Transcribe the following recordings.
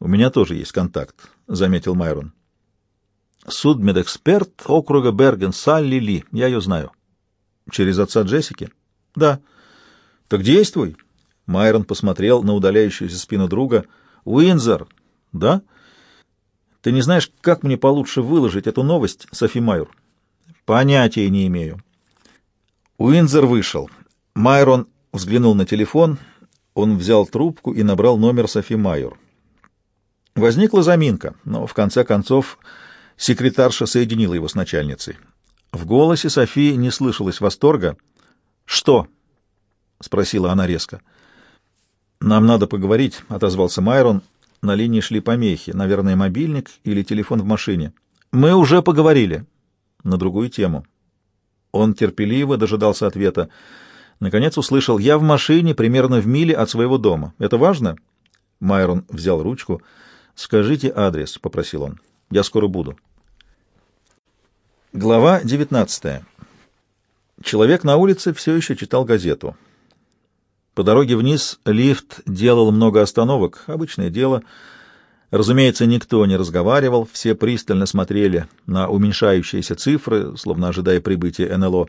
У меня тоже есть контакт, заметил Майрон. Судмедэксперт округа Берген Салли Ли. Я ее знаю. Через отца Джессики? Да. Так действуй. Майрон посмотрел на удаляющуюся спину друга. Уинзер. Да? Ты не знаешь, как мне получше выложить эту новость, Софи Майор? Понятия не имею. Уинзер вышел. Майрон взглянул на телефон. Он взял трубку и набрал номер Софи Майор. Возникла заминка, но в конце концов секретарша соединила его с начальницей. В голосе Софии не слышалось восторга. «Что?» — спросила она резко. «Нам надо поговорить», — отозвался Майрон. На линии шли помехи, наверное, мобильник или телефон в машине. «Мы уже поговорили». На другую тему. Он терпеливо дожидался ответа. Наконец услышал «Я в машине, примерно в миле от своего дома. Это важно?» Майрон взял ручку. «Скажите адрес», — попросил он. «Я скоро буду». Глава 19. Человек на улице все еще читал газету. По дороге вниз лифт делал много остановок, обычное дело. Разумеется, никто не разговаривал, все пристально смотрели на уменьшающиеся цифры, словно ожидая прибытия НЛО.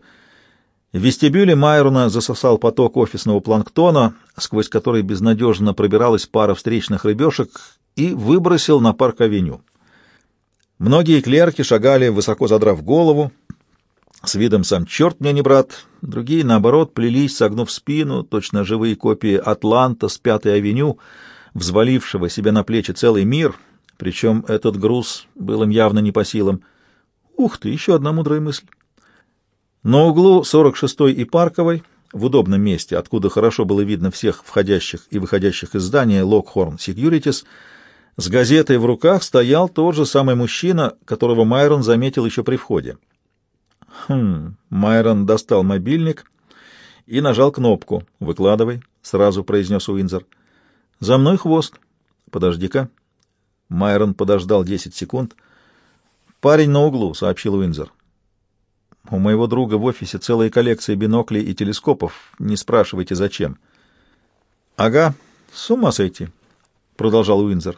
В вестибюле Майрона засосал поток офисного планктона, сквозь который безнадежно пробиралась пара встречных рыбешек, и выбросил на парк-авеню. Многие клерки шагали, высоко задрав голову, с видом «сам черт мне не брат», другие, наоборот, плелись, согнув спину, точно живые копии Атланта с Пятой авеню, взвалившего себе на плечи целый мир, причем этот груз был им явно не по силам. Ух ты, еще одна мудрая мысль. На углу 46-й и Парковой, в удобном месте, откуда хорошо было видно всех входящих и выходящих из здания Lockhorn Securities, с газетой в руках стоял тот же самый мужчина, которого Майрон заметил еще при входе. Хм, Майрон достал мобильник и нажал кнопку. «Выкладывай», — сразу произнес Уинзер. «За мной хвост». «Подожди-ка». Майрон подождал десять секунд. «Парень на углу», — сообщил Уинзер. «У моего друга в офисе целая коллекция биноклей и телескопов. Не спрашивайте, зачем». «Ага, с ума сойти», — продолжал Уинзер.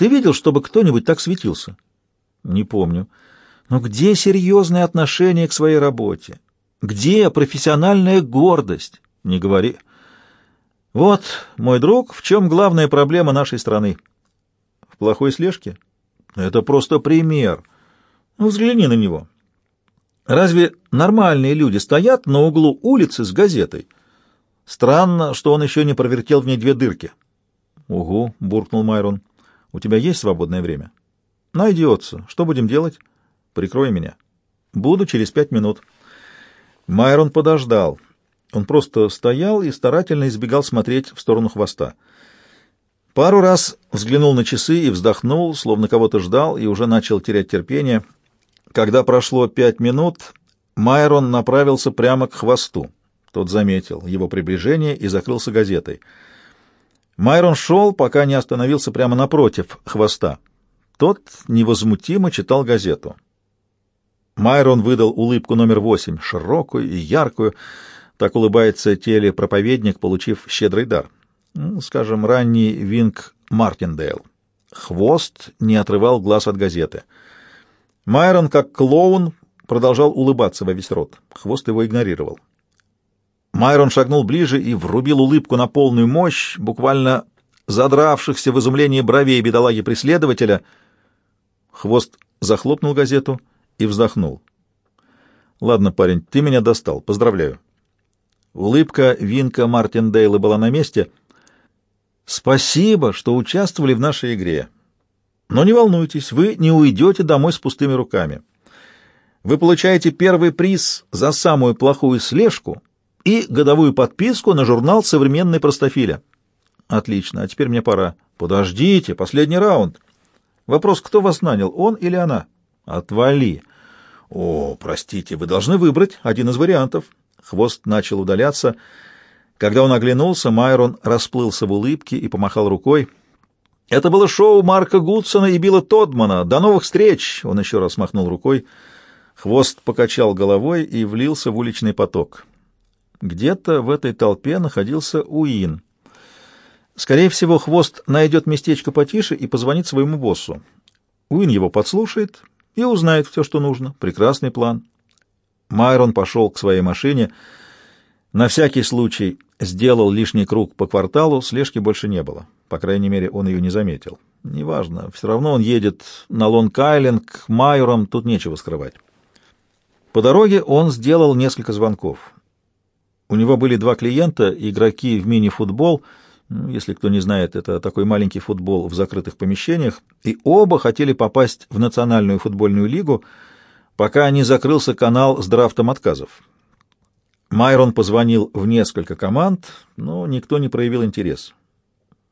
Ты видел, чтобы кто-нибудь так светился? Не помню. Но где серьезное отношение к своей работе? Где профессиональная гордость? Не говори. Вот, мой друг, в чем главная проблема нашей страны? В плохой слежке? Это просто пример. Ну, взгляни на него. Разве нормальные люди стоят на углу улицы с газетой? Странно, что он еще не провертел в ней две дырки. — Угу, — буркнул Майрон. У тебя есть свободное время? Найдется. Что будем делать? Прикрой меня. Буду через пять минут. Майрон подождал. Он просто стоял и старательно избегал смотреть в сторону хвоста. Пару раз взглянул на часы и вздохнул, словно кого-то ждал, и уже начал терять терпение. Когда прошло пять минут, Майрон направился прямо к хвосту. Тот заметил его приближение и закрылся газетой — Майрон шел, пока не остановился прямо напротив хвоста. Тот невозмутимо читал газету. Майрон выдал улыбку номер восемь, широкую и яркую. Так улыбается телепроповедник, получив щедрый дар. Ну, скажем, ранний Винг Мартиндейл. Хвост не отрывал глаз от газеты. Майрон, как клоун, продолжал улыбаться во весь рот. Хвост его игнорировал. Майрон шагнул ближе и врубил улыбку на полную мощь, буквально задравшихся в изумлении бровей бедолаги-преследователя. Хвост захлопнул газету и вздохнул. «Ладно, парень, ты меня достал. Поздравляю». Улыбка Винка Мартиндейла была на месте. «Спасибо, что участвовали в нашей игре. Но не волнуйтесь, вы не уйдете домой с пустыми руками. Вы получаете первый приз за самую плохую слежку» и годовую подписку на журнал «Современный простофиля». Отлично, а теперь мне пора. Подождите, последний раунд. Вопрос, кто вас нанял, он или она? Отвали. О, простите, вы должны выбрать один из вариантов. Хвост начал удаляться. Когда он оглянулся, Майрон расплылся в улыбке и помахал рукой. Это было шоу Марка Гудсона и Билла Тодмана. До новых встреч! Он еще раз махнул рукой. Хвост покачал головой и влился в уличный поток. Где-то в этой толпе находился Уин. Скорее всего, хвост найдет местечко потише и позвонит своему боссу. Уин его подслушает и узнает все, что нужно. Прекрасный план. Майрон пошел к своей машине. На всякий случай сделал лишний круг по кварталу, слежки больше не было. По крайней мере, он ее не заметил. Неважно, все равно он едет на Лонг-Айленд к Майорам, тут нечего скрывать. По дороге он сделал несколько звонков. У него были два клиента, игроки в мини-футбол — ну, если кто не знает, это такой маленький футбол в закрытых помещениях, и оба хотели попасть в Национальную футбольную лигу, пока не закрылся канал с драфтом отказов. Майрон позвонил в несколько команд, но никто не проявил интерес.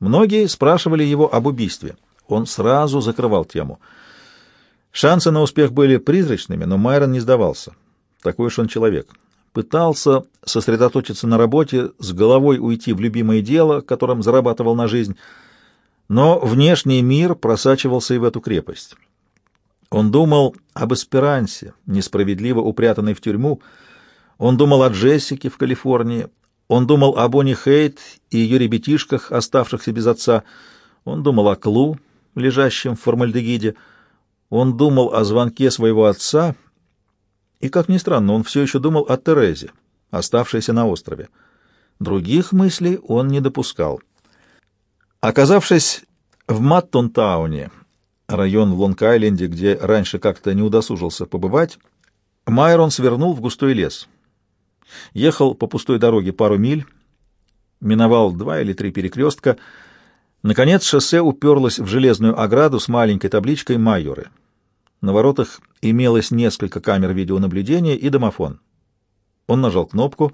Многие спрашивали его об убийстве. Он сразу закрывал тему. Шансы на успех были призрачными, но Майрон не сдавался. Такой уж он человек пытался сосредоточиться на работе, с головой уйти в любимое дело, которым зарабатывал на жизнь, но внешний мир просачивался и в эту крепость. Он думал об эсперансе, несправедливо упрятанной в тюрьму, он думал о Джессике в Калифорнии, он думал о Бонни Хейт и ее ребятишках, оставшихся без отца, он думал о Клу, лежащем в формальдегиде, он думал о звонке своего отца — и, как ни странно, он все еще думал о Терезе, оставшейся на острове. Других мыслей он не допускал. Оказавшись в Маттонтауне, район в Лонг-Айленде, где раньше как-то не удосужился побывать, Майрон свернул в густой лес. Ехал по пустой дороге пару миль, миновал два или три перекрестка. Наконец шоссе уперлось в железную ограду с маленькой табличкой «Майоры». На воротах имелось несколько камер видеонаблюдения и домофон. Он нажал кнопку.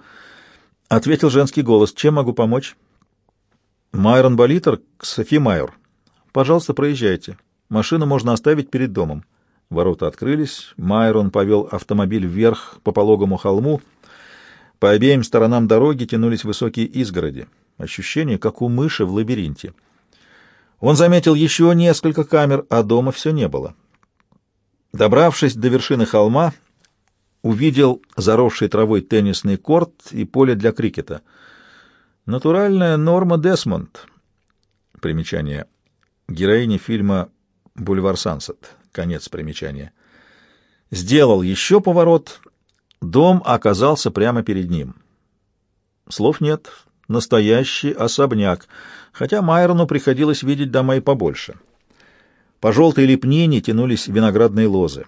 Ответил женский голос. «Чем могу помочь?» «Майрон Болитер, Софи Майор. Пожалуйста, проезжайте. Машину можно оставить перед домом». Ворота открылись. Майрон повел автомобиль вверх по пологому холму. По обеим сторонам дороги тянулись высокие изгороди. Ощущение, как у мыши в лабиринте. Он заметил еще несколько камер, а дома все не было. Добравшись до вершины холма, увидел заросший травой теннисный корт и поле для крикета. Натуральная Норма Десмонд. Примечание. Героиня фильма «Бульвар Сансет». Конец примечания. Сделал еще поворот. Дом оказался прямо перед ним. Слов нет. Настоящий особняк, хотя Майрону приходилось видеть дома и побольше. По желтой лепнине тянулись виноградные лозы.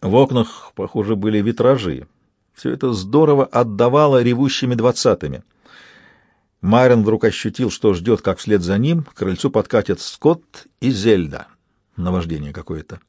В окнах, похоже, были витражи. Все это здорово отдавало ревущими двадцатыми. Майрон вдруг ощутил, что ждет, как вслед за ним к крыльцу подкатят Скотт и Зельда. Наваждение какое-то.